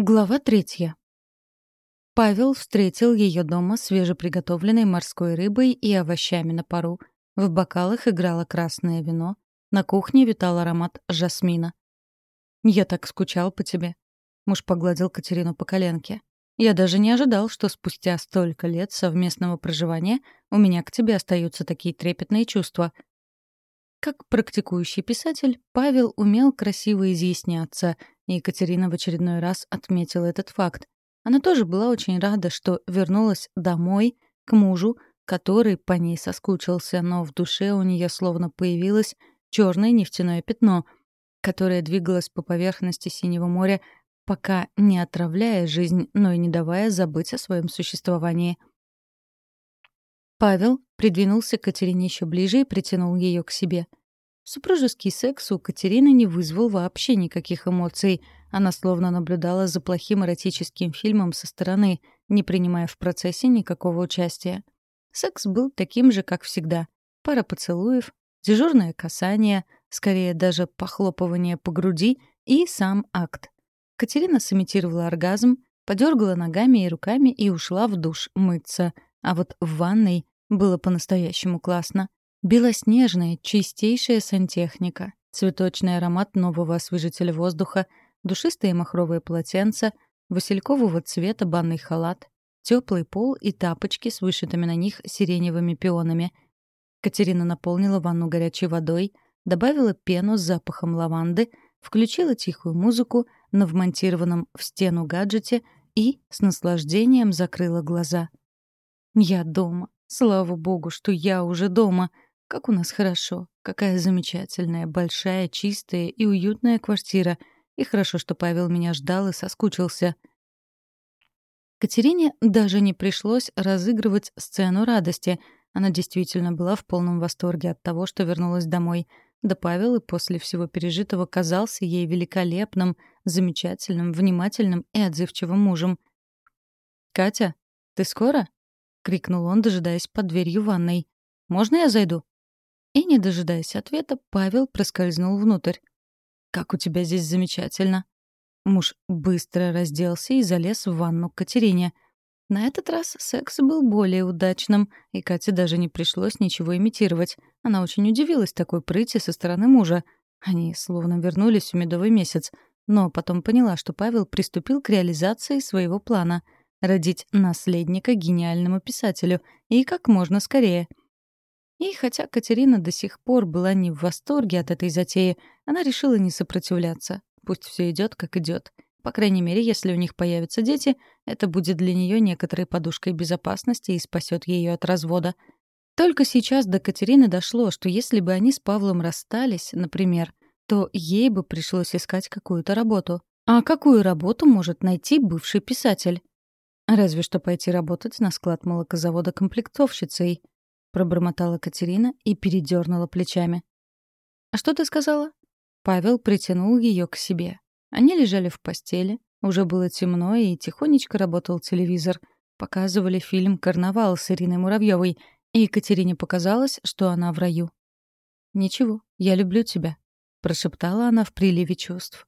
Глава третья. Павел встретил ее дома свежеприготовленной морской рыбой и овощами на пару. В бокалах играло красное вино. На кухне витал аромат жасмина. «Я так скучал по тебе». Муж погладил Катерину по коленке. «Я даже не ожидал, что спустя столько лет совместного проживания у меня к тебе остаются такие трепетные чувства. Как практикующий писатель, Павел умел красиво изъясняться, и Екатерина в очередной раз отметила этот факт. Она тоже была очень рада, что вернулась домой, к мужу, который по ней соскучился, но в душе у нее словно появилось черное нефтяное пятно, которое двигалось по поверхности Синего моря, пока не отравляя жизнь, но и не давая забыть о своем существовании. Павел придвинулся к Катерине еще ближе и притянул ее к себе. Супружеский секс у Катерины не вызвал вообще никаких эмоций. Она словно наблюдала за плохим эротическим фильмом со стороны, не принимая в процессе никакого участия. Секс был таким же, как всегда. Пара поцелуев, дежурное касание, скорее даже похлопывание по груди и сам акт. Катерина сымитировала оргазм, подергала ногами и руками и ушла в душ мыться — а вот в ванной было по-настоящему классно. Белоснежная, чистейшая сантехника, цветочный аромат нового освежителя воздуха, душистые махровые полотенца, василькового цвета банный халат, теплый пол и тапочки с вышитыми на них сиреневыми пионами. Катерина наполнила ванну горячей водой, добавила пену с запахом лаванды, включила тихую музыку на вмонтированном в стену гаджете и с наслаждением закрыла глаза. Я дома. Слава богу, что я уже дома. Как у нас хорошо. Какая замечательная, большая, чистая и уютная квартира. И хорошо, что Павел меня ждал и соскучился. Катерине даже не пришлось разыгрывать сцену радости. Она действительно была в полном восторге от того, что вернулась домой. Да Павел и после всего пережитого казался ей великолепным, замечательным, внимательным и отзывчивым мужем. «Катя, ты скоро?» крикнул он, дожидаясь под дверью ванной. «Можно я зайду?» И, не дожидаясь ответа, Павел проскользнул внутрь. «Как у тебя здесь замечательно!» Муж быстро разделся и залез в ванну к Катерине. На этот раз секс был более удачным, и Кате даже не пришлось ничего имитировать. Она очень удивилась такой прыти со стороны мужа. Они словно вернулись в медовый месяц, но потом поняла, что Павел приступил к реализации своего плана — родить наследника гениальному писателю и как можно скорее. И хотя Катерина до сих пор была не в восторге от этой затеи, она решила не сопротивляться. Пусть все идет, как идет. По крайней мере, если у них появятся дети, это будет для нее некоторой подушкой безопасности и спасет ее от развода. Только сейчас до Катерины дошло, что если бы они с Павлом расстались, например, то ей бы пришлось искать какую-то работу. А какую работу может найти бывший писатель? Разве что пойти работать на склад молокозавода комплектовщицей, пробормотала Катерина и передернула плечами. А что ты сказала? Павел притянул ее к себе. Они лежали в постели, уже было темно, и тихонечко работал телевизор. Показывали фильм «Карнавал» с Ириной Муравьевой, и Екатерине показалось, что она в раю. «Ничего, я люблю тебя», — прошептала она в приливе чувств.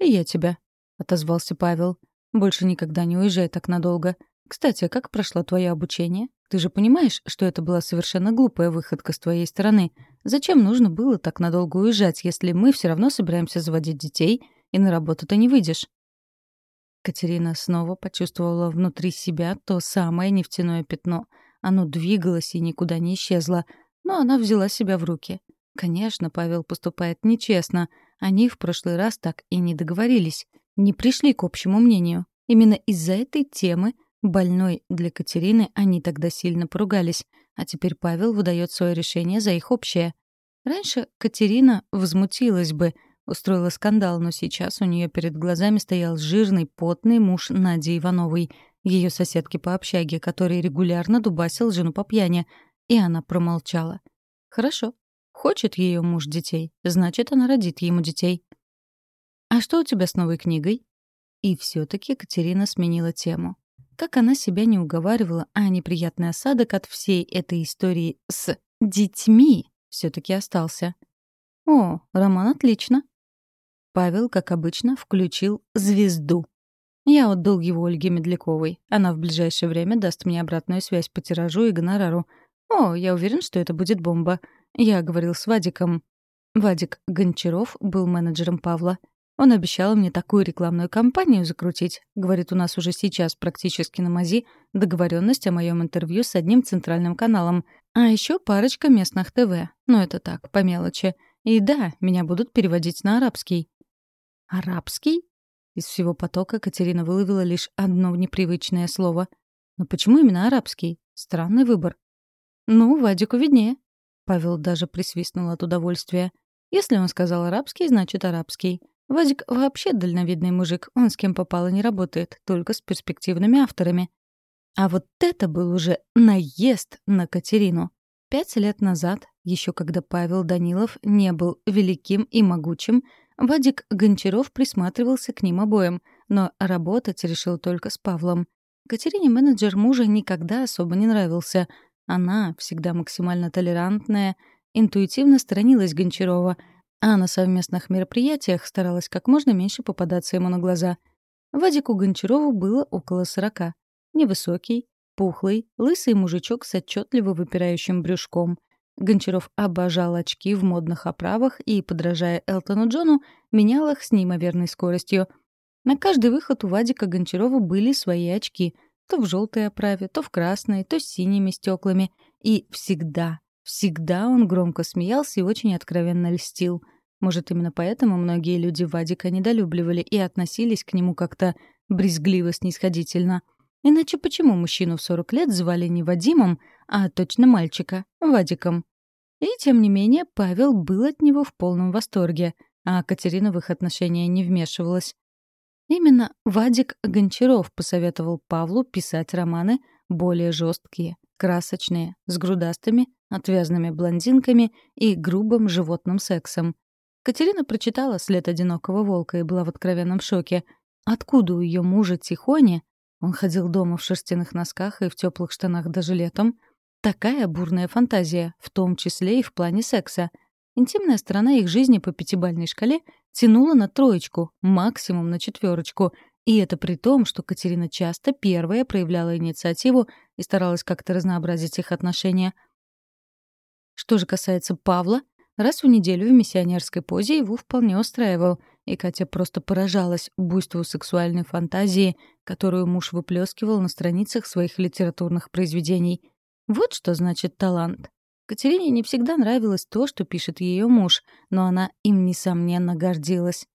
«И я тебя», — отозвался Павел. Больше никогда не уезжай так надолго. Кстати, как прошло твое обучение? Ты же понимаешь, что это была совершенно глупая выходка с твоей стороны. Зачем нужно было так надолго уезжать, если мы все равно собираемся заводить детей, и на работу ты не выйдешь?» Катерина снова почувствовала внутри себя то самое нефтяное пятно. Оно двигалось и никуда не исчезло, но она взяла себя в руки. Конечно, Павел поступает нечестно. Они в прошлый раз так и не договорились не пришли к общему мнению. Именно из-за этой темы, больной для Катерины, они тогда сильно поругались, а теперь Павел выдает свое решение за их общее. Раньше Катерина возмутилась бы, устроила скандал, но сейчас у нее перед глазами стоял жирный, потный муж Нади Ивановой, ее соседки по общаге, который регулярно дубасил жену по пьяни, и она промолчала. Хорошо. Хочет ее муж детей, значит, она родит ему детей. «А что у тебя с новой книгой?» И все таки Катерина сменила тему. Как она себя не уговаривала, а неприятный осадок от всей этой истории с детьми все таки остался. «О, роман отлично!» Павел, как обычно, включил «Звезду». Я отдал его Ольге Медляковой. Она в ближайшее время даст мне обратную связь по тиражу и гонорару. О, я уверен, что это будет бомба. Я говорил с Вадиком. Вадик Гончаров был менеджером Павла. Он обещал мне такую рекламную кампанию закрутить. Говорит, у нас уже сейчас практически на мази договоренность о моем интервью с одним центральным каналом. А еще парочка местных ТВ. Но это так, по мелочи. И да, меня будут переводить на арабский. Арабский? Из всего потока Катерина выловила лишь одно непривычное слово. Но почему именно арабский? Странный выбор. «Ну, Вадику виднее». Павел даже присвистнул от удовольствия. Если он сказал арабский, значит арабский. Вадик вообще дальновидный мужик, он с кем попало не работает, только с перспективными авторами. А вот это был уже наезд на Катерину. Пять лет назад, еще когда Павел Данилов не был великим и могучим, Вадик Гончаров присматривался к ним обоим, но работать решил только с Павлом. Катерине менеджер мужа никогда особо не нравился. Она, всегда максимально толерантная, интуитивно сторонилась Гончарова, а на совместных мероприятиях старалась как можно меньше попадаться ему на глаза. Вадику Гончарову было около сорока. Невысокий, пухлый, лысый мужичок с отчетливо выпирающим брюшком. Гончаров обожал очки в модных оправах и, подражая Элтону Джону, менял их с неимоверной скоростью. На каждый выход у Вадика Гончарова были свои очки. То в желтой оправе, то в красной, то с синими стеклами. И всегда, всегда он громко смеялся и очень откровенно льстил. Может, именно поэтому многие люди Вадика недолюбливали и относились к нему как-то брезгливо-снисходительно. Иначе почему мужчину в 40 лет звали не Вадимом, а точно мальчика — Вадиком? И тем не менее Павел был от него в полном восторге, а Катерина в их отношения не вмешивалась. Именно Вадик Гончаров посоветовал Павлу писать романы более жесткие, красочные, с грудастыми, отвязными блондинками и грубым животным сексом. Катерина прочитала «След одинокого волка» и была в откровенном шоке. Откуда у ее мужа Тихони он ходил дома в шерстяных носках и в теплых штанах даже летом. Такая бурная фантазия, в том числе и в плане секса. Интимная сторона их жизни по пятибальной шкале тянула на троечку, максимум на четверочку. И это при том, что Катерина часто первая проявляла инициативу и старалась как-то разнообразить их отношения. Что же касается Павла, раз в неделю в миссионерской позе его вполне устраивал — и Катя просто поражалась буйству сексуальной фантазии, которую муж выплескивал на страницах своих литературных произведений. Вот что значит талант. Катерине не всегда нравилось то, что пишет ее муж, но она им, несомненно, гордилась.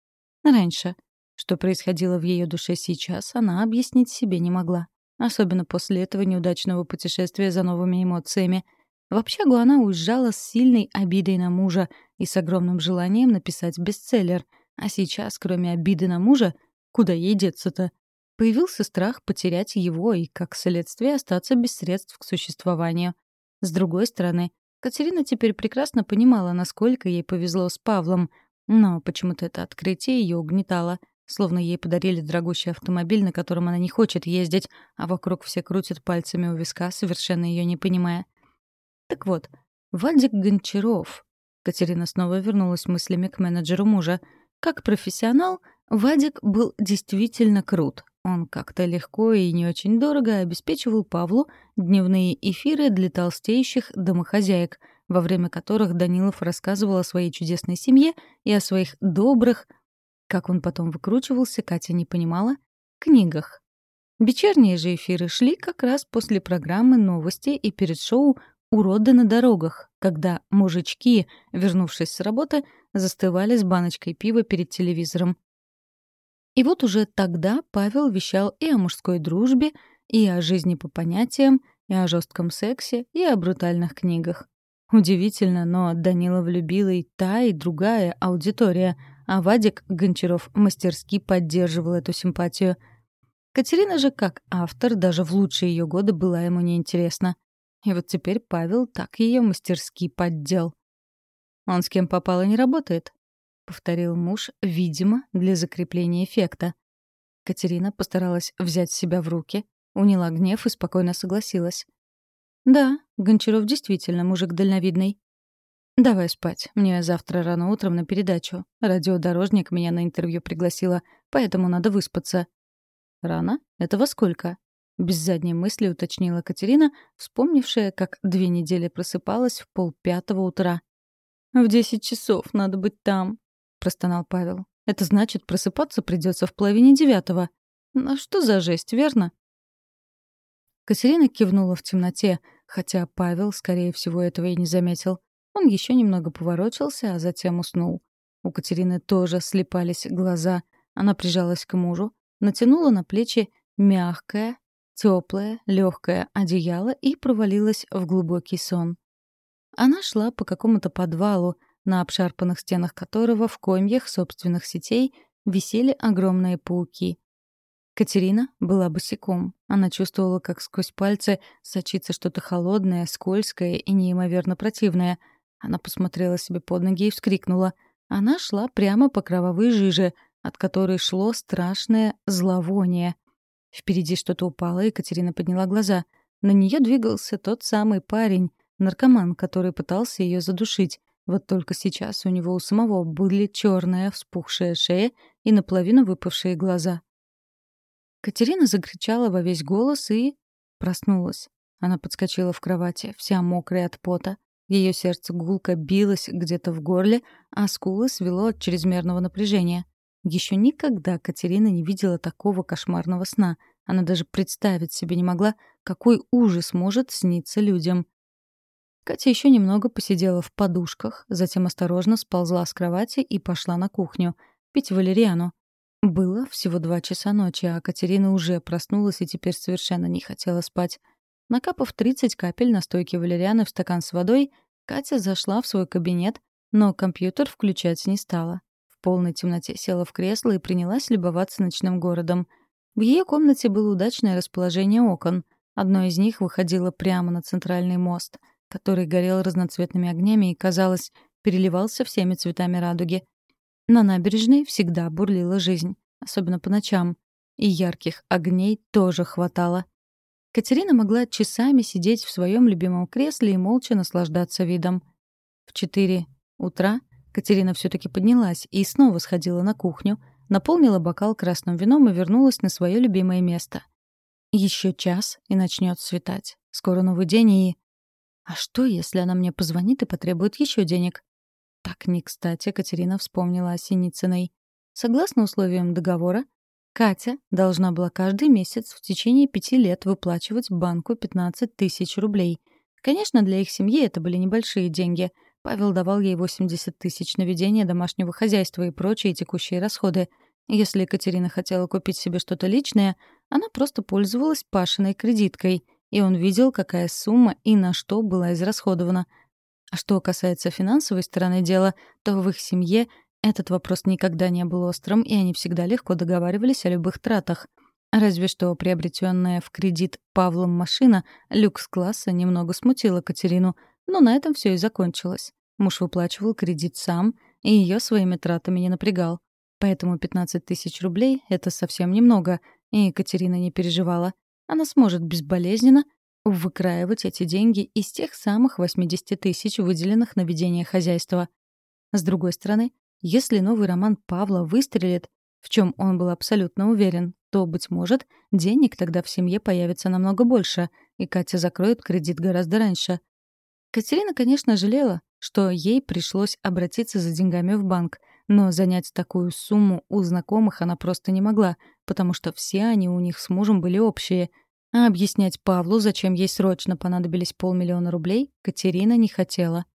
Раньше. Что происходило в ее душе сейчас, она объяснить себе не могла. Особенно после этого неудачного путешествия за новыми эмоциями. В общагу она уезжала с сильной обидой на мужа и с огромным желанием написать бестселлер — а сейчас, кроме обиды на мужа, куда ей деться-то? Появился страх потерять его и, как следствие, остаться без средств к существованию. С другой стороны, Катерина теперь прекрасно понимала, насколько ей повезло с Павлом, но почему-то это открытие ее угнетало, словно ей подарили дорогущий автомобиль, на котором она не хочет ездить, а вокруг все крутят пальцами у виска, совершенно ее не понимая. Так вот, Вадик Гончаров. Катерина снова вернулась мыслями к менеджеру мужа — как профессионал, Вадик был действительно крут. Он как-то легко и не очень дорого обеспечивал Павлу дневные эфиры для толстеющих домохозяек, во время которых Данилов рассказывал о своей чудесной семье и о своих добрых, как он потом выкручивался, Катя не понимала, книгах. Вечерние же эфиры шли как раз после программы «Новости» и перед шоу «Уроды на дорогах», когда мужички, вернувшись с работы, застывали с баночкой пива перед телевизором. И вот уже тогда Павел вещал и о мужской дружбе, и о жизни по понятиям, и о жестком сексе, и о брутальных книгах. Удивительно, но Данила влюбила и та, и другая аудитория, а Вадик Гончаров мастерски поддерживал эту симпатию. Катерина же, как автор, даже в лучшие ее годы была ему неинтересна. И вот теперь Павел так ее мастерски поддел. Он с кем попало не работает», — повторил муж, видимо, для закрепления эффекта. Катерина постаралась взять себя в руки, уняла гнев и спокойно согласилась. «Да, Гончаров действительно мужик дальновидный. Давай спать. Мне завтра рано утром на передачу. Радиодорожник меня на интервью пригласила, поэтому надо выспаться». «Рано? Это во сколько?» Без задней мысли уточнила Катерина, вспомнившая, как две недели просыпалась в полпятого утра. «В десять часов надо быть там», — простонал Павел. «Это значит, просыпаться придется в половине девятого. Ну что за жесть, верно?» Катерина кивнула в темноте, хотя Павел, скорее всего, этого и не заметил. Он еще немного поворочился, а затем уснул. У Катерины тоже слепались глаза. Она прижалась к мужу, натянула на плечи мягкое, теплое, легкое одеяло и провалилась в глубокий сон. Она шла по какому-то подвалу, на обшарпанных стенах которого в комьях собственных сетей висели огромные пауки. Катерина была босиком. Она чувствовала, как сквозь пальцы сочится что-то холодное, скользкое и неимоверно противное. Она посмотрела себе под ноги и вскрикнула. Она шла прямо по кровавой жиже, от которой шло страшное зловоние. Впереди что-то упало, и Катерина подняла глаза. На нее двигался тот самый парень, наркоман, который пытался ее задушить. Вот только сейчас у него у самого были черная вспухшая шея и наполовину выпавшие глаза. Катерина закричала во весь голос и... проснулась. Она подскочила в кровати, вся мокрая от пота. Ее сердце гулко билось где-то в горле, а скулы свело от чрезмерного напряжения. Еще никогда Катерина не видела такого кошмарного сна. Она даже представить себе не могла, какой ужас может сниться людям. Катя еще немного посидела в подушках, затем осторожно сползла с кровати и пошла на кухню пить валериану. Было всего два часа ночи, а Катерина уже проснулась и теперь совершенно не хотела спать. Накапав 30 капель настойки валерианы в стакан с водой, Катя зашла в свой кабинет, но компьютер включать не стала полной темноте села в кресло и принялась любоваться ночным городом. В ее комнате было удачное расположение окон. Одно из них выходило прямо на центральный мост, который горел разноцветными огнями и, казалось, переливался всеми цветами радуги. На набережной всегда бурлила жизнь, особенно по ночам. И ярких огней тоже хватало. Катерина могла часами сидеть в своем любимом кресле и молча наслаждаться видом. В четыре утра Катерина все-таки поднялась и снова сходила на кухню, наполнила бокал красным вином и вернулась на свое любимое место. Еще час, и начнет светать. Скоро новый день и... А что, если она мне позвонит и потребует еще денег? Так не кстати Катерина вспомнила о Синицыной. Согласно условиям договора, Катя должна была каждый месяц в течение пяти лет выплачивать банку 15 тысяч рублей. Конечно, для их семьи это были небольшие деньги — Павел давал ей 80 тысяч на ведение домашнего хозяйства и прочие текущие расходы. Если Екатерина хотела купить себе что-то личное, она просто пользовалась Пашиной кредиткой, и он видел, какая сумма и на что была израсходована. А что касается финансовой стороны дела, то в их семье этот вопрос никогда не был острым, и они всегда легко договаривались о любых тратах. Разве что приобретенная в кредит Павлом машина люкс-класса немного смутила Катерину — но на этом все и закончилось. Муж выплачивал кредит сам, и ее своими тратами не напрягал. Поэтому 15 тысяч рублей — это совсем немного, и Екатерина не переживала. Она сможет безболезненно выкраивать эти деньги из тех самых 80 тысяч, выделенных на ведение хозяйства. С другой стороны, если новый роман Павла выстрелит, в чем он был абсолютно уверен, то, быть может, денег тогда в семье появится намного больше, и Катя закроет кредит гораздо раньше. Катерина, конечно, жалела, что ей пришлось обратиться за деньгами в банк, но занять такую сумму у знакомых она просто не могла, потому что все они у них с мужем были общие. А объяснять Павлу, зачем ей срочно понадобились полмиллиона рублей, Катерина не хотела.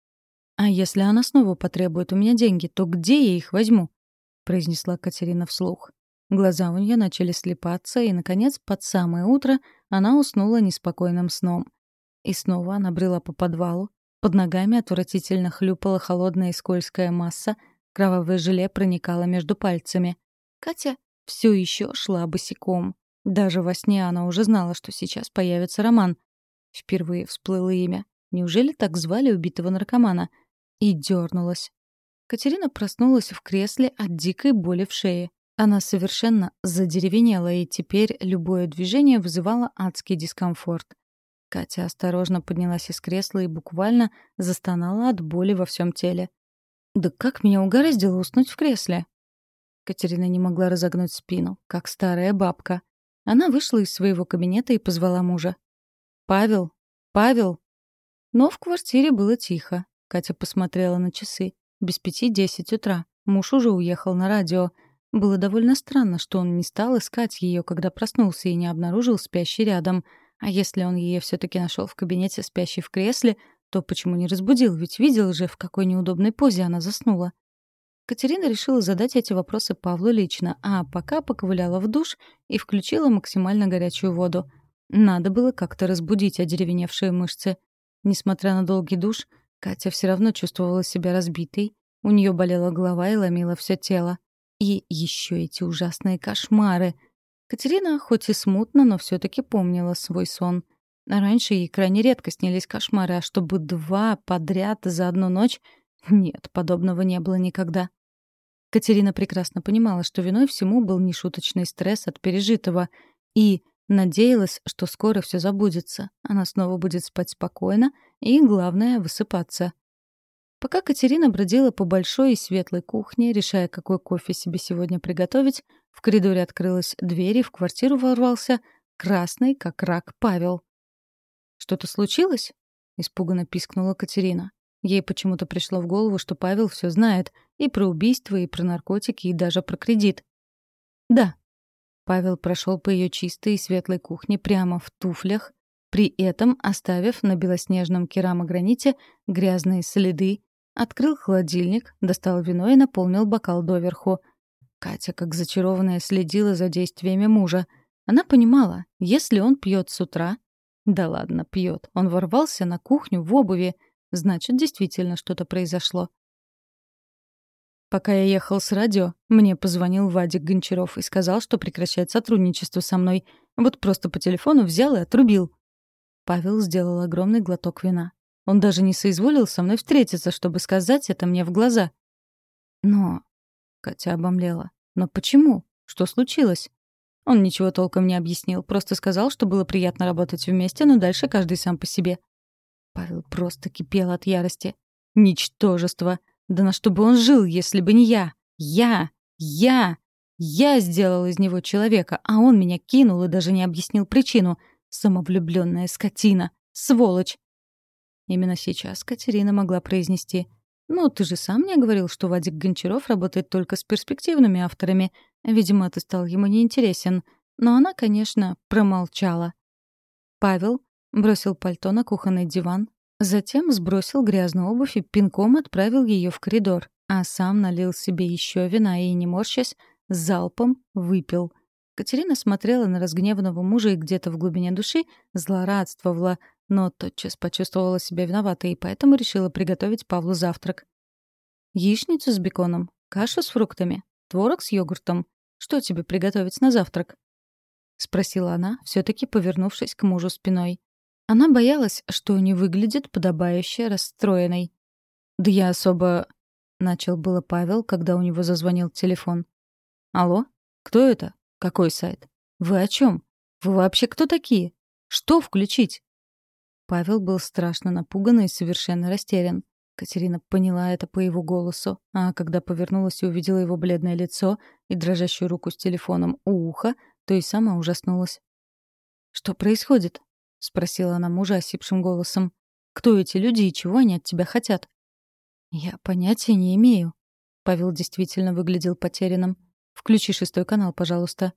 «А если она снова потребует у меня деньги, то где я их возьму?» — произнесла Катерина вслух. Глаза у нее начали слепаться, и, наконец, под самое утро она уснула неспокойным сном. И снова она брела по подвалу. Под ногами отвратительно хлюпала холодная и скользкая масса, кровавое желе проникало между пальцами. Катя все еще шла босиком. Даже во сне она уже знала, что сейчас появится Роман. Впервые всплыло имя. Неужели так звали убитого наркомана? И дернулась. Катерина проснулась в кресле от дикой боли в шее. Она совершенно задеревенела, и теперь любое движение вызывало адский дискомфорт. Катя осторожно поднялась из кресла и буквально застонала от боли во всем теле. «Да как меня угораздило уснуть в кресле?» Катерина не могла разогнуть спину, как старая бабка. Она вышла из своего кабинета и позвала мужа. «Павел! Павел!» Но в квартире было тихо. Катя посмотрела на часы. Без пяти десять утра. Муж уже уехал на радио. Было довольно странно, что он не стал искать ее, когда проснулся и не обнаружил спящей рядом. А если он ее все таки нашел в кабинете спящей в кресле, то почему не разбудил? Ведь видел же, в какой неудобной позе она заснула. Катерина решила задать эти вопросы Павлу лично, а пока поковыляла в душ и включила максимально горячую воду. Надо было как-то разбудить одеревеневшие мышцы. Несмотря на долгий душ, Катя все равно чувствовала себя разбитой. У нее болела голова и ломило все тело. И еще эти ужасные кошмары. Катерина хоть и смутно, но все таки помнила свой сон. Раньше ей крайне редко снились кошмары, а чтобы два подряд за одну ночь... Нет, подобного не было никогда. Катерина прекрасно понимала, что виной всему был нешуточный стресс от пережитого, и надеялась, что скоро все забудется. Она снова будет спать спокойно и, главное, высыпаться. Пока Катерина бродила по большой и светлой кухне, решая, какой кофе себе сегодня приготовить, в коридоре открылась дверь, и в квартиру ворвался красный, как рак, Павел. «Что-то случилось?» — испуганно пискнула Катерина. Ей почему-то пришло в голову, что Павел все знает и про убийство, и про наркотики, и даже про кредит. «Да». Павел прошел по ее чистой и светлой кухне прямо в туфлях, при этом оставив на белоснежном керамограните грязные следы, открыл холодильник, достал вино и наполнил бокал доверху. Катя, как зачарованная, следила за действиями мужа. Она понимала, если он пьет с утра... Да ладно, пьет. Он ворвался на кухню в обуви, Значит, действительно что-то произошло. Пока я ехал с радио, мне позвонил Вадик Гончаров и сказал, что прекращает сотрудничество со мной. Вот просто по телефону взял и отрубил. Павел сделал огромный глоток вина. Он даже не соизволил со мной встретиться, чтобы сказать это мне в глаза. Но... Катя обомлела. Но почему? Что случилось? Он ничего толком не объяснил, просто сказал, что было приятно работать вместе, но дальше каждый сам по себе. Павел просто кипел от ярости. Ничтожество! Да на что бы он жил, если бы не я? Я! Я! Я сделал из него человека, а он меня кинул и даже не объяснил причину. Самовлюбленная скотина! Сволочь! Именно сейчас Катерина могла произнести «Ну, ты же сам мне говорил, что Вадик Гончаров работает только с перспективными авторами. Видимо, ты стал ему неинтересен». Но она, конечно, промолчала. Павел Бросил пальто на кухонный диван, затем сбросил грязную обувь и пинком отправил ее в коридор, а сам налил себе еще вина и, не морщась, залпом выпил. Катерина смотрела на разгневанного мужа и где-то в глубине души злорадствовала, но тотчас почувствовала себя виноватой и поэтому решила приготовить Павлу завтрак. Яичницу с беконом, кашу с фруктами, творог с йогуртом. Что тебе приготовить на завтрак? — спросила она, все таки повернувшись к мужу спиной. Она боялась, что не выглядит подобающе расстроенной. «Да я особо...» — начал было Павел, когда у него зазвонил телефон. «Алло? Кто это? Какой сайт? Вы о чем? Вы вообще кто такие? Что включить?» Павел был страшно напуган и совершенно растерян. Катерина поняла это по его голосу, а когда повернулась и увидела его бледное лицо и дрожащую руку с телефоном у уха, то и сама ужаснулась. «Что происходит?» — спросила она мужа осипшим голосом. «Кто эти люди и чего они от тебя хотят?» «Я понятия не имею». Павел действительно выглядел потерянным. «Включи шестой канал, пожалуйста».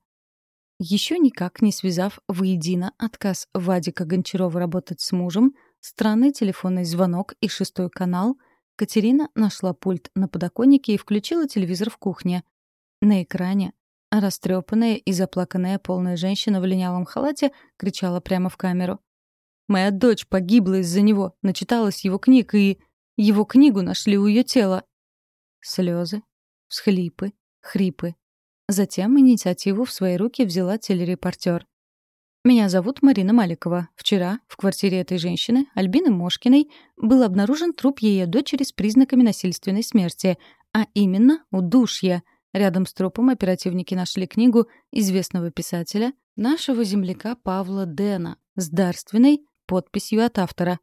Еще никак не связав воедино отказ Вадика Гончарова работать с мужем, странный телефонный звонок и шестой канал, Катерина нашла пульт на подоконнике и включила телевизор в кухне. На экране растрепанная и заплаканная полная женщина в линялом халате кричала прямо в камеру. «Моя дочь погибла из-за него, начиталась его книг, и... Его книгу нашли у ее тела». Слезы, всхлипы, хрипы. Затем инициативу в свои руки взяла телерепортер. «Меня зовут Марина Маликова. Вчера в квартире этой женщины, Альбины Мошкиной, был обнаружен труп ее дочери с признаками насильственной смерти, а именно удушья — Рядом с трупом оперативники нашли книгу известного писателя, нашего земляка Павла Дэна, с дарственной подписью от автора.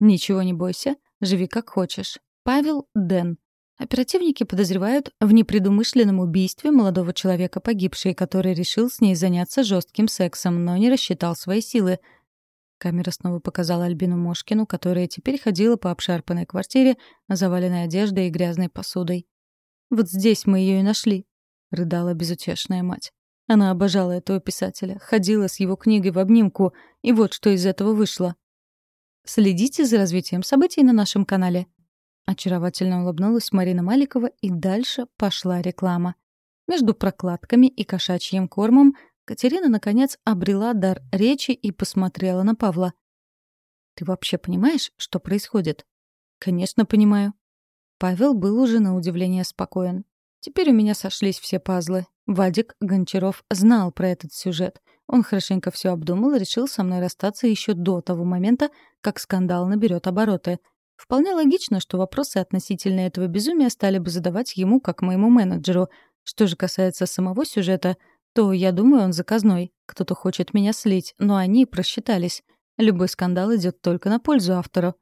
«Ничего не бойся, живи как хочешь. Павел Дэн. Оперативники подозревают в непредумышленном убийстве молодого человека погибшей, который решил с ней заняться жестким сексом, но не рассчитал свои силы. Камера снова показала Альбину Мошкину, которая теперь ходила по обшарпанной квартире, заваленной одеждой и грязной посудой. «Вот здесь мы ее и нашли», — рыдала безутешная мать. Она обожала этого писателя, ходила с его книгой в обнимку, и вот что из этого вышло. Следите за развитием событий на нашем канале. Очаровательно улыбнулась Марина Маликова, и дальше пошла реклама. Между прокладками и кошачьим кормом Катерина, наконец, обрела дар речи и посмотрела на Павла. «Ты вообще понимаешь, что происходит?» «Конечно, понимаю». Павел был уже на удивление спокоен. Теперь у меня сошлись все пазлы. Вадик Гончаров знал про этот сюжет. Он хорошенько все обдумал и решил со мной расстаться еще до того момента, как скандал наберет обороты — Вполне логично, что вопросы относительно этого безумия стали бы задавать ему как моему менеджеру. Что же касается самого сюжета, то, я думаю, он заказной. Кто-то хочет меня слить, но они просчитались. Любой скандал идет только на пользу автору.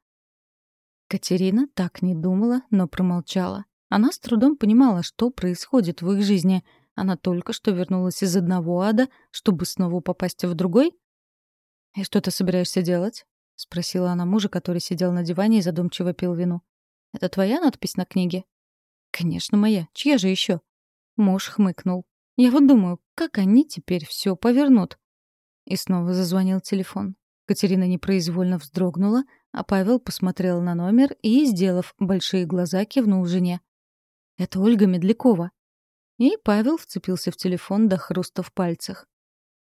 Катерина так не думала, но промолчала. Она с трудом понимала, что происходит в их жизни. Она только что вернулась из одного ада, чтобы снова попасть в другой. «И что ты собираешься делать?» — спросила она мужа, который сидел на диване и задумчиво пил вино. «Это твоя надпись на книге?» «Конечно, моя. Чья же еще?» Муж хмыкнул. «Я вот думаю, как они теперь все повернут?» И снова зазвонил телефон. Катерина непроизвольно вздрогнула, а Павел посмотрел на номер и, сделав большие глаза, кивнул жене. «Это Ольга Медлякова». И Павел вцепился в телефон до хруста в пальцах.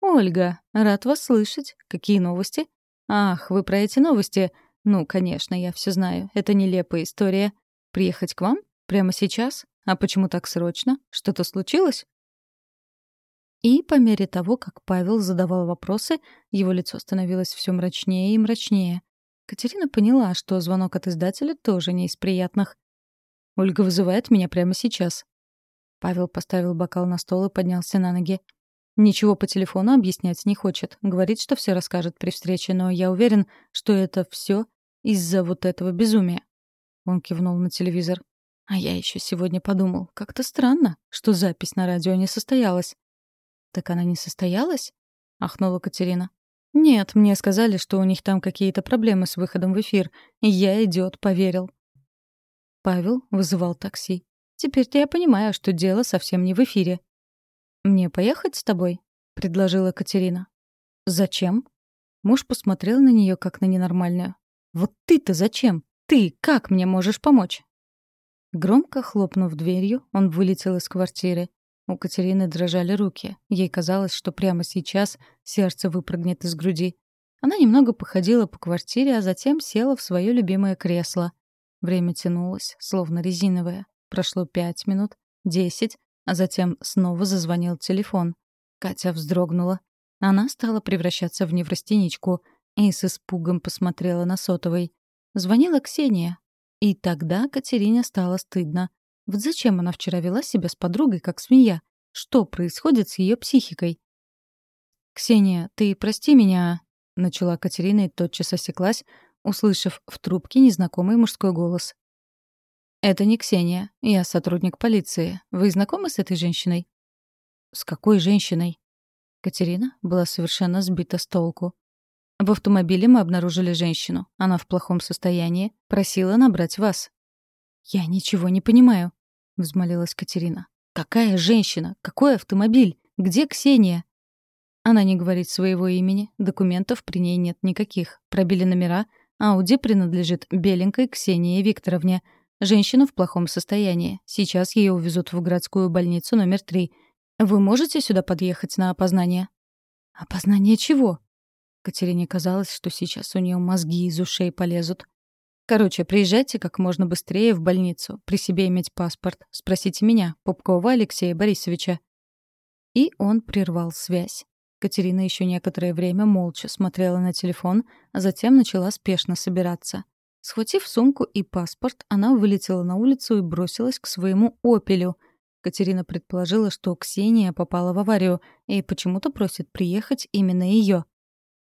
«Ольга, рад вас слышать. Какие новости?» «Ах, вы про эти новости? Ну, конечно, я все знаю. Это нелепая история. Приехать к вам? Прямо сейчас? А почему так срочно? Что-то случилось?» И по мере того, как Павел задавал вопросы, его лицо становилось все мрачнее и мрачнее. Катерина поняла, что звонок от издателя тоже не из приятных. «Ольга вызывает меня прямо сейчас». Павел поставил бокал на стол и поднялся на ноги. Ничего по телефону объяснять не хочет. Говорит, что все расскажет при встрече, но я уверен, что это все из-за вот этого безумия. Он кивнул на телевизор. А я еще сегодня подумал, как-то странно, что запись на радио не состоялась. Так она не состоялась? Ахнула Катерина. Нет, мне сказали, что у них там какие-то проблемы с выходом в эфир, я, идиот, поверил. Павел вызывал такси. Теперь-то я понимаю, что дело совсем не в эфире. «Мне поехать с тобой?» — предложила Катерина. «Зачем?» Муж посмотрел на нее как на ненормальную. «Вот ты-то зачем? Ты как мне можешь помочь?» Громко хлопнув дверью, он вылетел из квартиры. У Катерины дрожали руки. Ей казалось, что прямо сейчас сердце выпрыгнет из груди. Она немного походила по квартире, а затем села в свое любимое кресло. Время тянулось, словно резиновое. Прошло пять минут, десять, а затем снова зазвонил телефон. Катя вздрогнула. Она стала превращаться в неврастеничку и с испугом посмотрела на сотовый. Звонила Ксения. И тогда Катерине стало стыдно. Вот зачем она вчера вела себя с подругой, как свинья? Что происходит с ее психикой? «Ксения, ты прости меня», — начала Катерина и тотчас осеклась, услышав в трубке незнакомый мужской голос. «Это не Ксения. Я сотрудник полиции. Вы знакомы с этой женщиной?» «С какой женщиной?» Катерина была совершенно сбита с толку. В автомобиле мы обнаружили женщину. Она в плохом состоянии. Просила набрать вас. «Я ничего не понимаю», — взмолилась Катерина. «Какая женщина? Какой автомобиль? Где Ксения?» Она не говорит своего имени, документов при ней нет никаких. Пробили номера. Ауди принадлежит беленькой Ксении Викторовне — Женщина в плохом состоянии. Сейчас ее увезут в городскую больницу номер три. Вы можете сюда подъехать на опознание?» «Опознание чего?» Катерине казалось, что сейчас у нее мозги из ушей полезут. «Короче, приезжайте как можно быстрее в больницу. При себе иметь паспорт. Спросите меня, Пупкова Алексея Борисовича». И он прервал связь. Катерина еще некоторое время молча смотрела на телефон, а затем начала спешно собираться. Схватив сумку и паспорт, она вылетела на улицу и бросилась к своему «Опелю». Катерина предположила, что Ксения попала в аварию и почему-то просит приехать именно ее.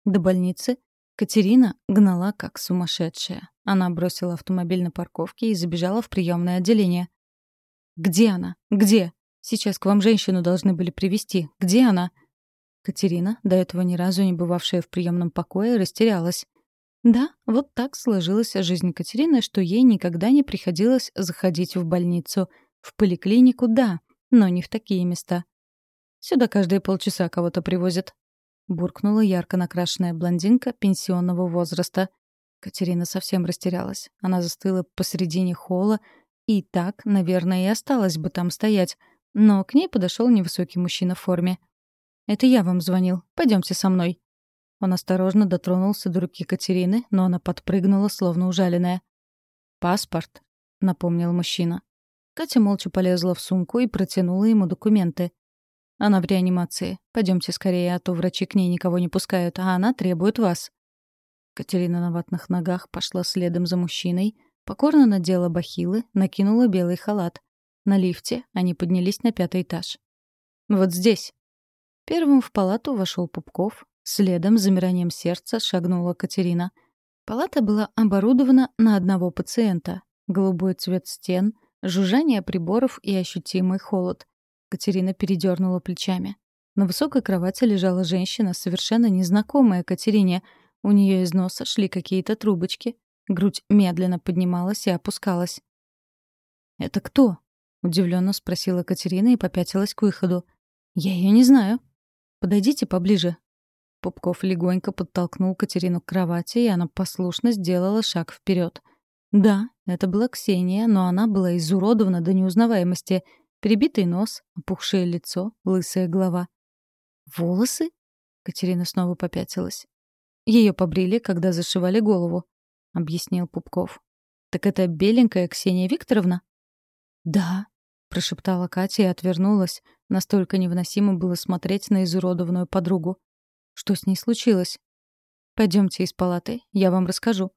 До больницы Катерина гнала как сумасшедшая. Она бросила автомобиль на парковке и забежала в приемное отделение. Где она? Где? Сейчас к вам женщину должны были привести. Где она?» Катерина, до этого ни разу не бывавшая в приемном покое, растерялась. Да, вот так сложилась жизнь Катерины, что ей никогда не приходилось заходить в больницу. В поликлинику — да, но не в такие места. Сюда каждые полчаса кого-то привозят. Буркнула ярко накрашенная блондинка пенсионного возраста. Катерина совсем растерялась. Она застыла посредине холла, и так, наверное, и осталась бы там стоять. Но к ней подошел невысокий мужчина в форме. «Это я вам звонил. Пойдемте со мной». Он осторожно дотронулся до руки Катерины, но она подпрыгнула, словно ужаленная. «Паспорт», — напомнил мужчина. Катя молча полезла в сумку и протянула ему документы. Она в реанимации. Пойдемте скорее, а то врачи к ней никого не пускают, а она требует вас». Катерина на ватных ногах пошла следом за мужчиной, покорно надела бахилы, накинула белый халат. На лифте они поднялись на пятый этаж. «Вот здесь». Первым в палату вошел Пупков, следом с замиранием сердца шагнула Катерина. Палата была оборудована на одного пациента. Голубой цвет стен, жужжание приборов и ощутимый холод. Катерина передернула плечами. На высокой кровати лежала женщина, совершенно незнакомая Катерине. У нее из носа шли какие-то трубочки. Грудь медленно поднималась и опускалась. «Это кто?» — удивленно спросила Катерина и попятилась к выходу. «Я ее не знаю. Подойдите поближе». Пупков легонько подтолкнул Катерину к кровати, и она послушно сделала шаг вперед. Да, это была Ксения, но она была изуродована до неузнаваемости — Перебитый нос, опухшее лицо, лысая голова. «Волосы?» — Катерина снова попятилась. Ее побрили, когда зашивали голову», — объяснил Пупков. «Так это беленькая Ксения Викторовна?» «Да», — прошептала Катя и отвернулась. Настолько невыносимо было смотреть на изуродованную подругу. «Что с ней случилось?» «Пойдемте из палаты, я вам расскажу».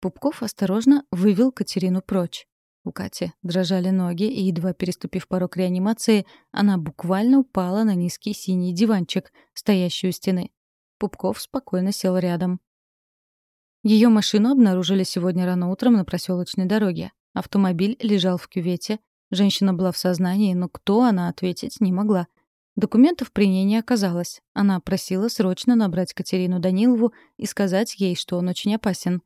Пупков осторожно вывел Катерину прочь. У Кати дрожали ноги, и, едва переступив порог реанимации, она буквально упала на низкий синий диванчик, стоящий у стены. Пупков спокойно сел рядом. Ее машину обнаружили сегодня рано утром на проселочной дороге. Автомобиль лежал в кювете. Женщина была в сознании, но кто она ответить не могла. Документов при ней не оказалось. Она просила срочно набрать Катерину Данилову и сказать ей, что он очень опасен.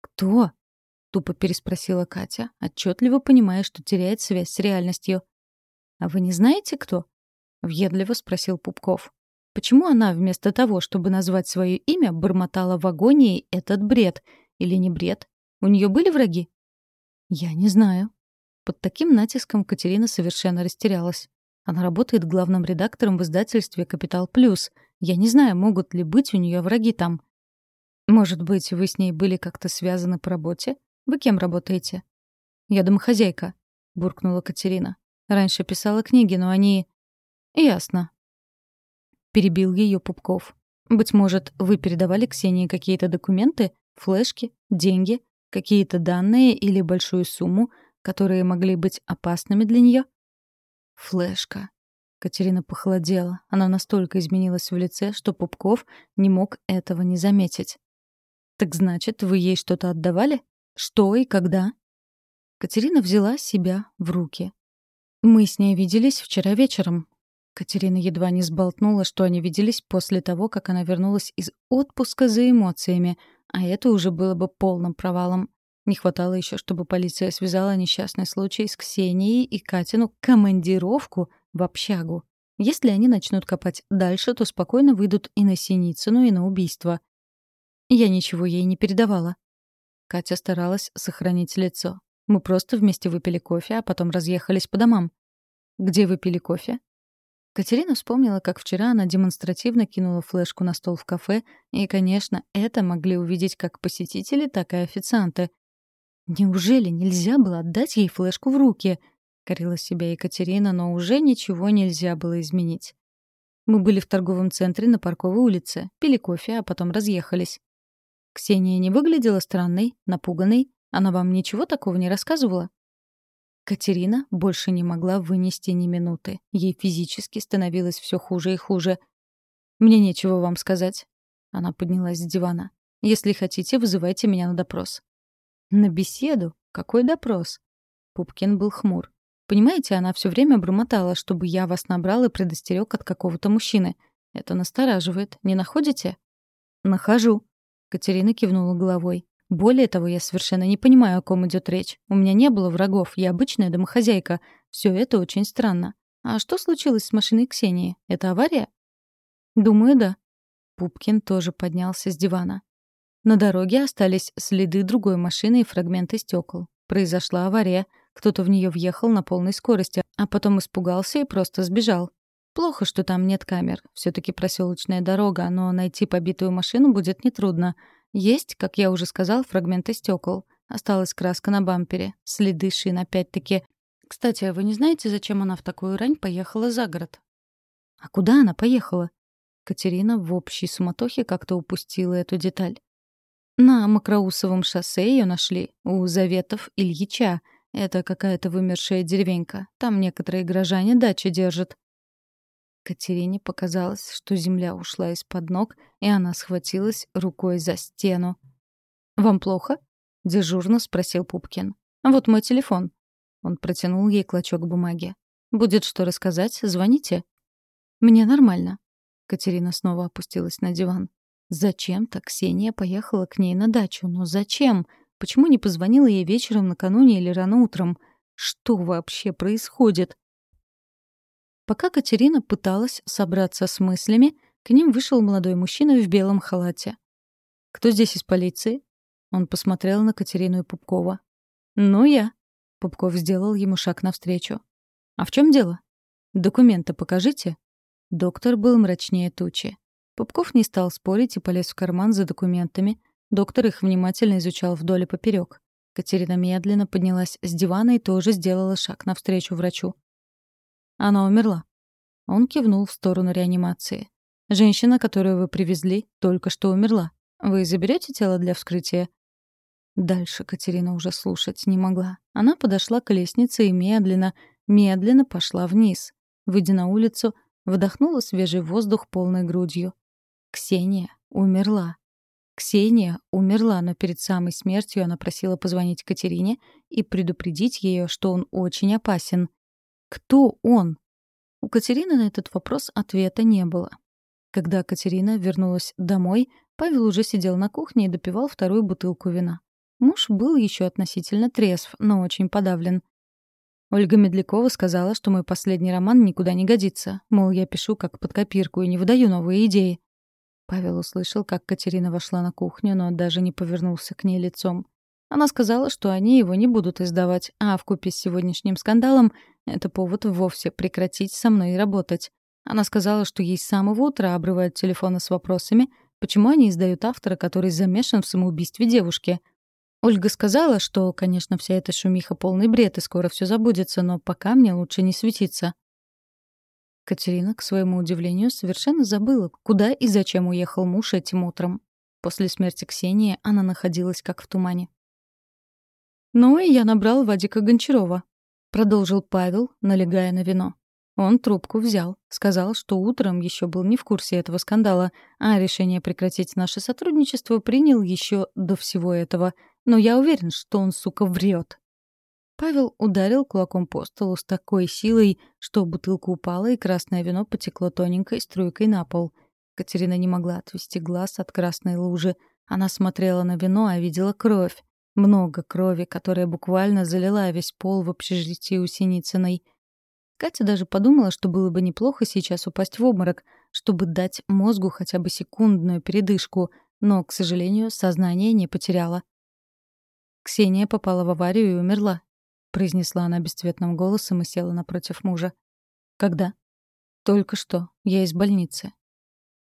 «Кто?» — тупо переспросила Катя, отчетливо понимая, что теряет связь с реальностью. «А вы не знаете, кто?» — въедливо спросил Пупков. «Почему она вместо того, чтобы назвать свое имя, бормотала в агонии этот бред? Или не бред? У нее были враги?» «Я не знаю». Под таким натиском Катерина совершенно растерялась. Она работает главным редактором в издательстве «Капитал Плюс». Я не знаю, могут ли быть у нее враги там. Может быть, вы с ней были как-то связаны по работе? Вы кем работаете?» «Я домохозяйка», — буркнула Катерина. «Раньше писала книги, но они...» «Ясно». Перебил ее Пупков. «Быть может, вы передавали Ксении какие-то документы, флешки, деньги, какие-то данные или большую сумму, которые могли быть опасными для нее?» «Флешка». Катерина похолодела. Она настолько изменилась в лице, что Пупков не мог этого не заметить. «Так значит, вы ей что-то отдавали?» Что и когда? Катерина взяла себя в руки. Мы с ней виделись вчера вечером. Катерина едва не сболтнула, что они виделись после того, как она вернулась из отпуска за эмоциями, а это уже было бы полным провалом. Не хватало еще, чтобы полиция связала несчастный случай с Ксенией и Катину командировку в общагу. Если они начнут копать дальше, то спокойно выйдут и на Синицыну, и на убийство. Я ничего ей не передавала. Катя старалась сохранить лицо. Мы просто вместе выпили кофе, а потом разъехались по домам. Где вы пили кофе? Катерина вспомнила, как вчера она демонстративно кинула флешку на стол в кафе, и, конечно, это могли увидеть как посетители, так и официанты. Неужели нельзя было отдать ей флешку в руки? Корила себя Екатерина, но уже ничего нельзя было изменить. Мы были в торговом центре на Парковой улице, пили кофе, а потом разъехались. Ксения не выглядела странной, напуганной. Она вам ничего такого не рассказывала? Катерина больше не могла вынести ни минуты. Ей физически становилось все хуже и хуже. «Мне нечего вам сказать». Она поднялась с дивана. «Если хотите, вызывайте меня на допрос». «На беседу? Какой допрос?» Пупкин был хмур. Понимаете, она все время бормотала, чтобы я вас набрал и предостерег от какого-то мужчины. Это настораживает, не находите? Нахожу. Катерина кивнула головой. Более того, я совершенно не понимаю, о ком идет речь. У меня не было врагов, я обычная домохозяйка. Все это очень странно. А что случилось с машиной Ксении? Это авария? Думаю, да. Пупкин тоже поднялся с дивана. На дороге остались следы другой машины и фрагменты стекол. Произошла авария. Кто-то в нее въехал на полной скорости, а потом испугался и просто сбежал. Плохо, что там нет камер. все таки проселочная дорога, но найти побитую машину будет нетрудно. Есть, как я уже сказал, фрагменты стекол. Осталась краска на бампере. Следы шин опять-таки. Кстати, а вы не знаете, зачем она в такую рань поехала за город? А куда она поехала? Катерина в общей суматохе как-то упустила эту деталь. На Макроусовом шоссе ее нашли, у Заветов Ильича — это какая-то вымершая деревенька. Там некоторые горожане дачи держат. Катерине показалось, что земля ушла из-под ног, и она схватилась рукой за стену. «Вам плохо?» — дежурно спросил Пупкин. «Вот мой телефон». Он протянул ей клочок бумаги. «Будет что рассказать, звоните». «Мне нормально». Катерина снова опустилась на диван. Зачем-то Ксения поехала к ней на дачу. Но зачем? Почему не позвонила ей вечером накануне или рано утром? Что вообще происходит? Пока Катерина пыталась собраться с мыслями, к ним вышел молодой мужчина в белом халате. «Кто здесь из полиции?» Он посмотрел на Катерину и Пупкова. «Ну, я». Пупков сделал ему шаг навстречу. «А в чем дело?» «Документы покажите». Доктор был мрачнее тучи. Пупков не стал спорить и полез в карман за документами, Доктор их внимательно изучал вдоль и поперек. Катерина медленно поднялась с дивана и тоже сделала шаг навстречу врачу. Она умерла. Он кивнул в сторону реанимации. Женщина, которую вы привезли, только что умерла. Вы заберете тело для вскрытия? Дальше Катерина уже слушать не могла. Она подошла к лестнице и медленно, медленно пошла вниз. Выйдя на улицу, вдохнула свежий воздух полной грудью. Ксения умерла. Ксения умерла, но перед самой смертью она просила позвонить Катерине и предупредить ее, что он очень опасен. Кто он? У Катерины на этот вопрос ответа не было. Когда Катерина вернулась домой, Павел уже сидел на кухне и допивал вторую бутылку вина. Муж был еще относительно трезв, но очень подавлен. Ольга Медлякова сказала, что мой последний роман никуда не годится. Мол, я пишу как под копирку и не выдаю новые идеи. Павел услышал, как Катерина вошла на кухню, но даже не повернулся к ней лицом. Она сказала, что они его не будут издавать, а вкупе с сегодняшним скандалом это повод вовсе прекратить со мной работать. Она сказала, что ей с самого утра обрывают телефоны с вопросами, почему они издают автора, который замешан в самоубийстве девушки. Ольга сказала, что, конечно, вся эта шумиха — полный бред, и скоро все забудется, но пока мне лучше не светиться. Катерина, к своему удивлению, совершенно забыла, куда и зачем уехал муж этим утром. После смерти Ксении она находилась как в тумане. «Ну и я набрал Вадика Гончарова», — продолжил Павел, налегая на вино. Он трубку взял, сказал, что утром еще был не в курсе этого скандала, а решение прекратить наше сотрудничество принял еще до всего этого. Но я уверен, что он, сука, врет. Павел ударил кулаком по столу с такой силой, что бутылка упала, и красное вино потекло тоненькой струйкой на пол. Катерина не могла отвести глаз от красной лужи. Она смотрела на вино, а видела кровь. Много крови, которая буквально залила весь пол в общежитии у Синицыной. Катя даже подумала, что было бы неплохо сейчас упасть в обморок, чтобы дать мозгу хотя бы секундную передышку, но, к сожалению, сознание не потеряла. Ксения попала в аварию и умерла, — произнесла она бесцветным голосом и села напротив мужа. «Когда?» «Только что. Я из больницы».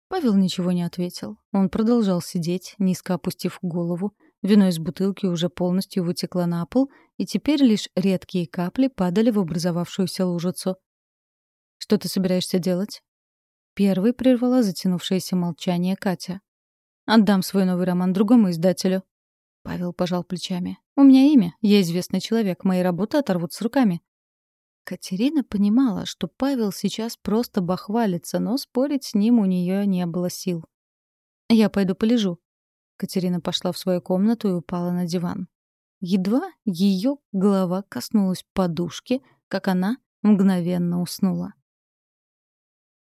Павел ничего не ответил. Он продолжал сидеть, низко опустив голову. Вино из бутылки уже полностью вытекло на пол, и теперь лишь редкие капли падали в образовавшуюся лужицу. «Что ты собираешься делать?» Первой прервала затянувшееся молчание Катя. «Отдам свой новый роман другому издателю», Павел пожал плечами. «У меня имя. Я известный человек. Мои работы оторвут с руками». Катерина понимала, что Павел сейчас просто бахвалится, но спорить с ним у нее не было сил. «Я пойду полежу». Катерина пошла в свою комнату и упала на диван. Едва ее голова коснулась подушки, как она мгновенно уснула.